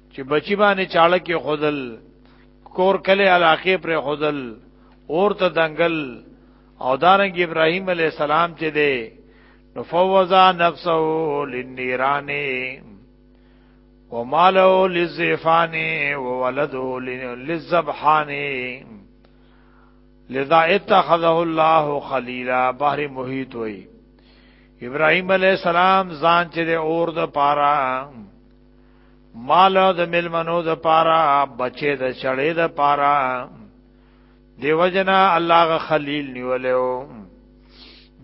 چې بچی باندې چاړه کې خودل کور کله علاقه پر خودل اور ته دنګل او دارنګ ابراهيم عليه السلام چې دی نو فوزا نفسه للنيران وماله للزفان وولده للذبحان لذا اتخذه الله خليلا بحر محيط وي ابراهيم عليه السلام ځان چې اور د پاره مال د ملمنو د پارا بچې د چړې د پارا دیو جنا الله غ خلیل نیولیو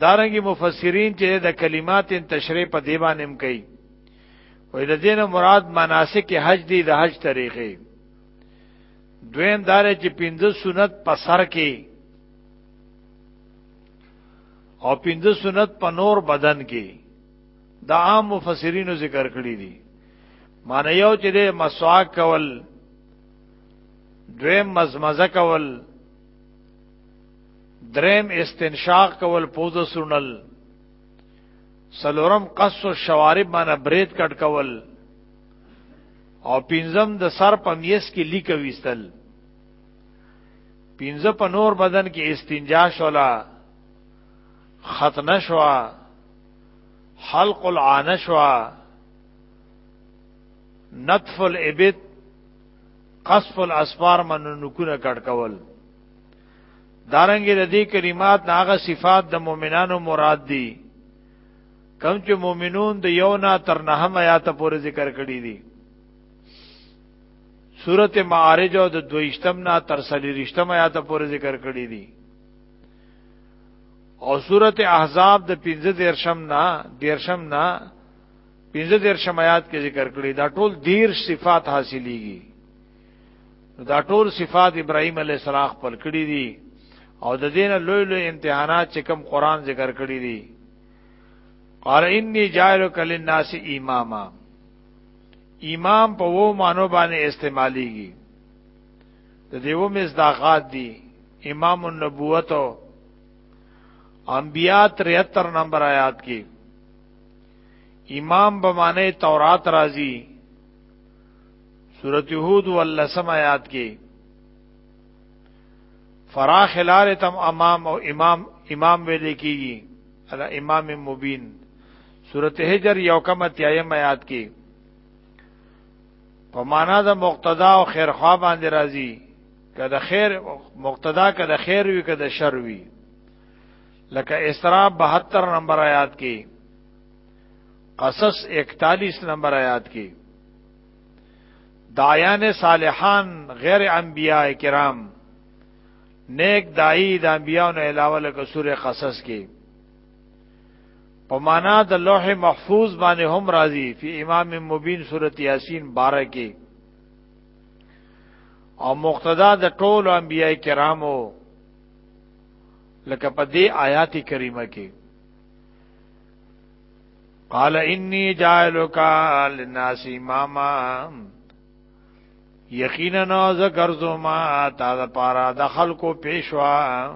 دارنګي مفسرین چې د کلمات تشریح په دی باندې هم کوي وې د دین مراد مناسک حج دی د حج طریقې دویم دار چې پنځه سنت په سر کې او پنځه سنت په نور بدن کې د عام مفسرینو ذکر کړی دي معنی یو چې د مسواک کول دریم مزمزه کول دریم استنشاق کول پوزه سونل سلورم قص او شوارب معنی برید کټ کول او پینزم د سر په میس کې لیک ویستل پینزه په نور بدن کې استنجا شولا ختنه شوا حلق العانشوا نطف الابد قصف الاسفار من نکونه کټ کول دارنګ د دې کلمات ناغه صفات د مؤمنانو مراد دي کم چې مؤمنون د یو نه تر نه هم آیات پورې ذکر کړی دي سورته معارج او د دویشتم نه تر سلیریشتم آیات پورې ذکر کړی دي او سورت احزاب د 15 درشم نه درشم نه 15 درشم آیات کې ذکر کړی دا ټول دیر صفات حاصلېږي دا ټول صفات ابراهيم عليه السلام خپل کړی دي او د دین لوی لوی امتحانات چې کوم قران ذکر کړی دي قال انی جائلک للناس اماما امام په وو مانو باندې استعماليږي د دیو مصداقات دی امام النبوت او انبیاء 73 نمبر آیات کې امام بمانه تورات راضی سورۃ یہود واللسم آیات کې فراخ لار تم امام او امام امام ویل کیږي الا امام مبین سورۃ حجر یو کم تیایم آیات کې په معنا د مقتدا او خیر خوا باندې راځي که د خیر مقتدا که د خیر وي که د شر وي لکه اسراء 72 نمبر آیات کې قصص 41 نمبر آیات کې دایان صالحان غیر انبیاء کرام نیک دای د انبیانو علاوه لکه سوره قصص کې په معنا د لوح محفوظ باندې هم راضي په امام مبین سورته یاسین 12 کې او مقتدا د ټول انبیای کرامو لکه په دې آیات کریمه کې قال انی جائلک للناس اماما یقینا ذکر زما تا د پارا د خلکو پیشوا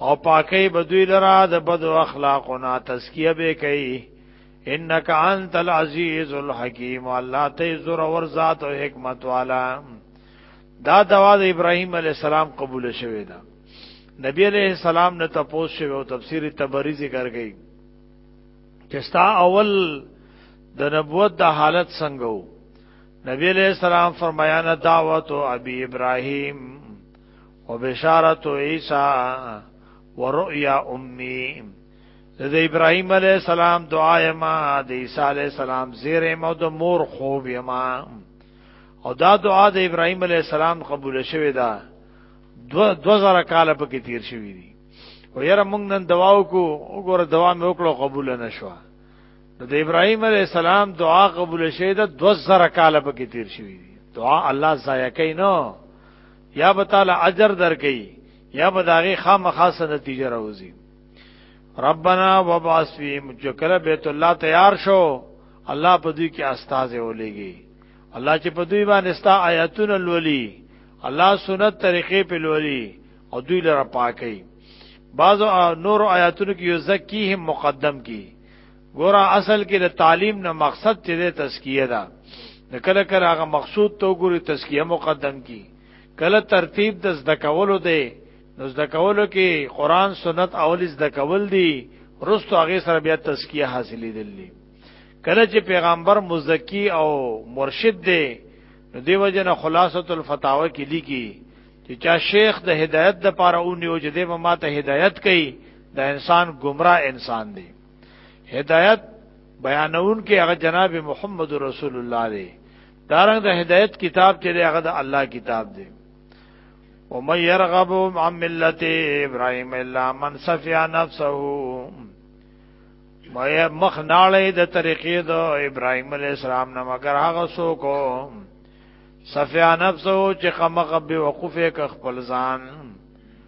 او پاکي بدوی لرا د بد اخلاقنا تزکیه به کوي انك انت العزيز الحكيم الله ته زور ور ذات او حکمت والا دا دوا د ابراهيم عليه السلام قبول شوه دا نبی عليه السلام نه تاسو شوه او تفسیر تبری ذکر کړي چې ستا اول د نبوت د حالت څنګه وو نبی عليه السلام فرمایانه دعوت او ابي ابراهيم وبشارت عیسی ورؤیا امی د ابراهیم علی السلام دعا ما د عیسی علی السلام زیر ما د مور خوب ما او دا دعا د ابراهیم علی السلام قبول شوه دا 2000 کال په کې تیر شوی دی او یاره موږ نن دعا وکړو وګوره دعا مې وکړو قبول نه شو د ابراهیم علی السلام دعا قبول شوه دا 2000 کال په کې تیر شوی دی دعا الله ضایع کین نو یا به تعالی اجر درکې یا به داغه خامخا سره نتیجه راوځي ربنا وبعث فيهم جکل بیت الله تیار شو الله په دوی کې استاد ولېږي الله چې په دوی باندې ستا آیاتونه لولي الله سنت طریقې په لولي او دوی لپاره پاکي بعضو نور آیاتونو کې یو زکیه مقدم کی ګوره اصل کې د تعلیم نه مقصد چې د تزکیه ده د کله کله هغه مقصود تو ګوري تزکیه مقدم کی کله ترتیب د زده کولو دی نو زده کولو کې قران سنت اول زده کول دی رستو هغه سره بیا تزکیه حاصلې دي کله چې پیغمبر مزکی او مرشد دی نو دیو جن خلاصۃ الفتاوی کې لیکي چې چا شیخ د هدایت د پاره اونیو چې د ما ته هدایت کوي د انسان گمراه انسان دی هدایت بیانون کې هغه جناب محمد رسول الله دی دارنګ د هدایت کتاب چې هغه د الله کتاب دی او مې يرغب عن ملت ابراهيم الا من صفيا نفسه مې مخ ناړې د طریقې د ابراهيم عليه السلام نه مگر هغه څوک صفيا نفسه چې خمغه به وقفه ک خپل ځان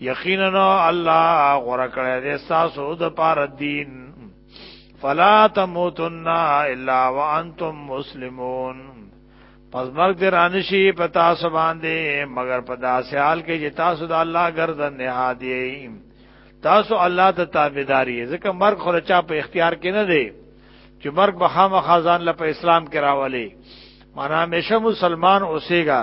یقینا الله غره کړی دی تاسو د پار دین فلا تموتن الا وانتم مسلمون پس مرګ دې رانشي په تاسو باندې مگر په داسې حال کې چې تاسو د الله ګرځن نه هادي تاسو الله ته تابعداري ځکه مرګ خرچا په اختیار کې نه دی چې مرګ به خامہ خزان له په اسلام کې راولي معنا همیشه مسلمان اوسېګا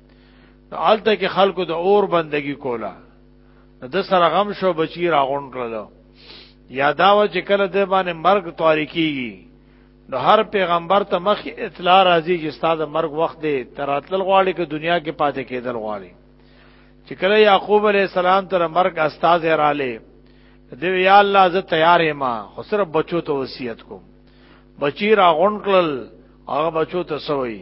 نو الته کې خلکو د اور بندگی کوله د سره غم شو بچی راغون کړل یاداو چې کله د باندې مرګ تاریکیږي نو هر پیغمبر ته مخ اطلاع راځي چې ستاسو مرګ وخت دی تراتل غواړي کې دنیا کې پاتې کېدل غواړي چې کله یعقوب علی السلام تر مرګ استاد رااله دی یا الله زه تیار یم خو صرف بچو ته وصیت کوم بچی را غونکل هغه بچو ته سوئی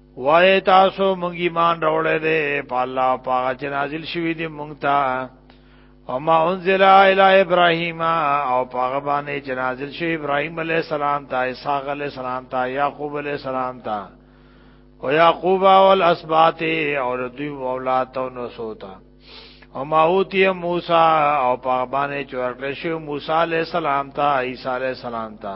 وای تاسو مونږ ایمان راوړې دې په الله پاک چې نازل شوی دې مونږ ته او ما انزل الى ابراهيم او پاغه باندې چې نازل شوی ابراهيم عليه السلام ته اسحاق عليه السلام ته يعقوب عليه السلام ته او يعقوب او الاسباط او دوی اولاد ته نو سوتا او ما اوتی موسی او پاغه باندې چې ورکړ شو موسی عليه السلام ته عيسى عليه السلام ته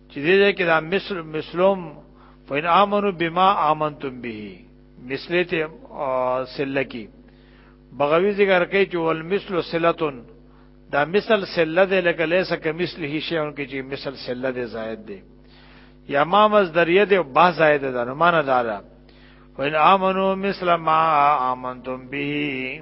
چې دې دې کې دا مثل مثلوم فین امنو بما امنتم به مثله ته سله کې بغوی ذکر کوي چې ول مثل سلتون دا مثل سله دې لکه لیسه کې مثل هی شی ان کې چې مثل سله دې زائد دی یا ما مصدریه دې با زائد ده نه معنا دارا فین امنو مثل ما امنتم به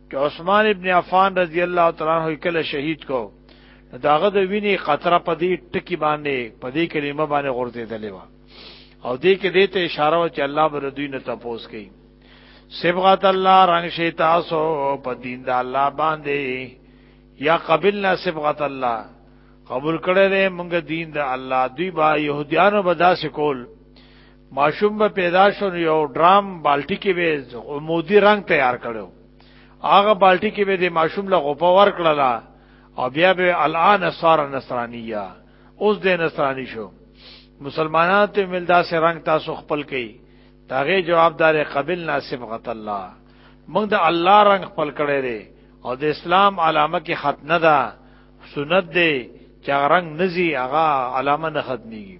چې عثمان ابن عفان رضی الله تعالی عنہ کله شهید کو داغه د ویني قطره په دې ټکی باندې په دې کلمه باندې غورځې دلې وا او دې کې دې ته اشاره و چې الله بر دوی نه تپوس کوي صبغت الله رنگ شي تاسو په دین د الله باندې یا قبلنا صبغت الله قبول کړه دې مونږ دین د الله دوی با يهوديانو بدا سکول ماشوم به پیدا شون یو ډرام بالټی کې به عمودي رنگ تیار کړو هغه بالټی کې به د ماشوم له غوپه ور کړلا او بیا به الان صار نصرانیه اوس د نصرانی شو مسلمانانو ته ملدا سه رنگ تاسو خپل کړي داغه جوابدار قبل ناسب غت الله موږ د الله رنگ خپل کړي دي او د اسلام علامه کې ختنه ده سنت دی چې رنگ نزي هغه علامه نه ختميږي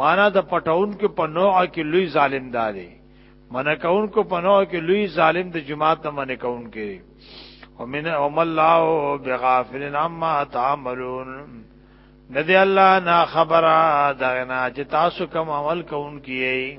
معنا د پټونکو په نوع کې لوی ظالم دادي منکونکو په نوع کې لوی ظالم د جماعت نه منکون کې ومن ام الله بغافل عما تعملون ندی الله نا خبره دغنا چې تاسو کوم عمل کوون کیئ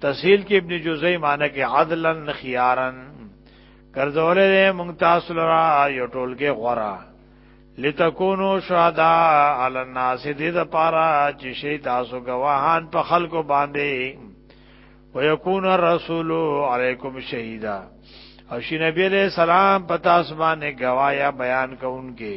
تسهیل کې ابن جوزی معنی کې عدلا خيارا ګرځولې دې مونږ تاسو لرا یو ټولګه غورا لتكونوا شهداء على الناس دې د پاره چې شي تاسو گواهان په خلکو باندې ويكون الرسول عليكم شهيدا او شي نبی عليه السلام پتا اسمانه گوايا بیان کوونکې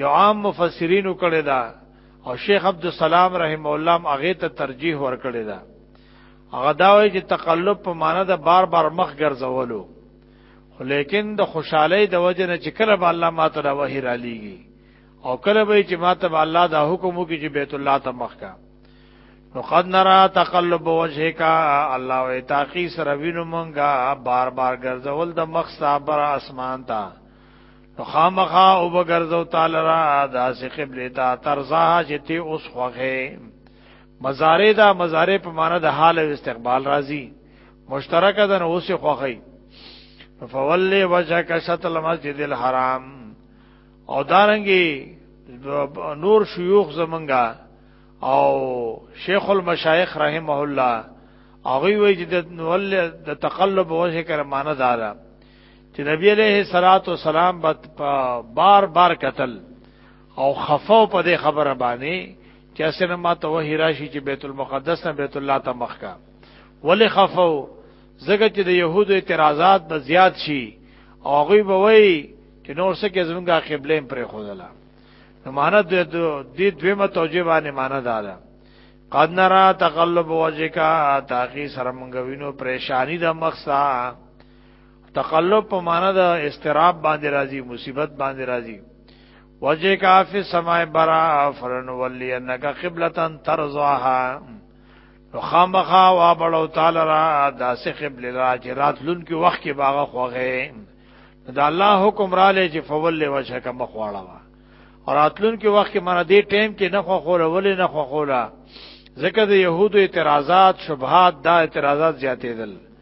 یو عام مفسرینو کړی دا او شیخ عبد السلام رحم الله هم هغه ته ترجیح ورکړی دا هغه دا وایي چې تقلب په معنی د بار بار مخ ګرځولو خو لیکن د خوشحالۍ د وجه نه چې کله به الله ماته را وحی را لیږي او کله به چې ماته به الله دا حکم وکړي چې بیت الله ته مخ کا نو قد نرا تقلب وجه کا الله و تاقی سره وینو مونږه بار بار ګرځول د مخ صابر اسمان ته نو خامخا او بغرزو تعالی را داسې قبله تا ترزا چې تی اوس خوخه مزارې دا مزارې په معنا د حال او استقبال راځي مشترکه ده نو اوس خوخه فولی وجهک شط المسجد الحرام او دارنګي نور شيوخ زمنګا او شیخ المشایخ رحمه الله هغه وی چې د نول د تقلب وجه کړه معنی دارا چې نبی عليه الصلاه والسلام بار بار قتل او خفو په دې خبره باندې چې اسنه ما ته وحی راشي چې بیت المقدس نه بیت الله ته مخ کا ولې خفو زګه چې د يهودو اعتراضات به زیات شي او غوي به وای چې نور څه کې زمونږه قبله پر خودله نو معنا د دې دویمه توجیه باندې معنا دا ده قد نرا تقلب وجهک تاخی سرمنګوینو پریشانی د مخ سره تقلب په معنا د استراب باندې راځي مصیبت باندې راځي وجه کافی سماع برا فرن ولی انکا قبلتن ترزاها نو خامخا وا بڑو تعالی را داسې قبل را چې راتلون کې وخت کې باغه خوغه دا الله حکم را لې چې فول وجه کا مخواړه وا اور راتلون کې وخت کې مانه دې ټیم کې نه خو خوله ولې نه خو خوله ځکه د يهودو اعتراضات شبهات دا اعتراضات زیاتېدل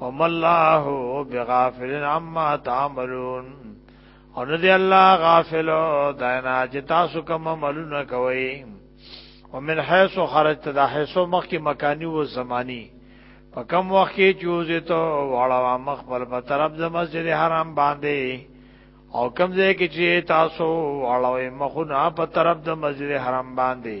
وم الله بغافل عما تعملون او نه دی الله غافل داینا چې تاسو کوم عملونه کوي ومن حيث خرجت د حيث مخ کې مکاني او زماني په کم وخت کې چوزې ته واړه مخ پر په طرف د مسجد حرام باندې او کم ځای کې چې تاسو واړوي مخونه په طرف د مسجد حرام باندې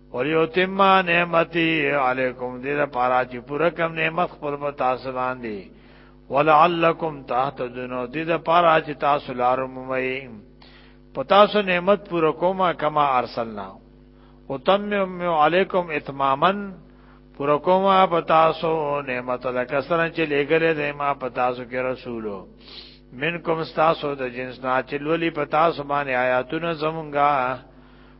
وليتم نعمتي عليكم دې دا پارا چې پوره کم نعمت خپل په تاسو باندې ولعلکم تهتدون دې دا پارا چې تاسو لارو ممي پتا سو نعمت پوره کوما کما ارسلنا وتمم علیکم اتماما پوره کوما پتا سو نعمت لکه سره چې لګلې دې ما پتا سو کې رسولو منکم استاسو د جنس نه چې لولي پتا سو باندې آیاتونه زمونږه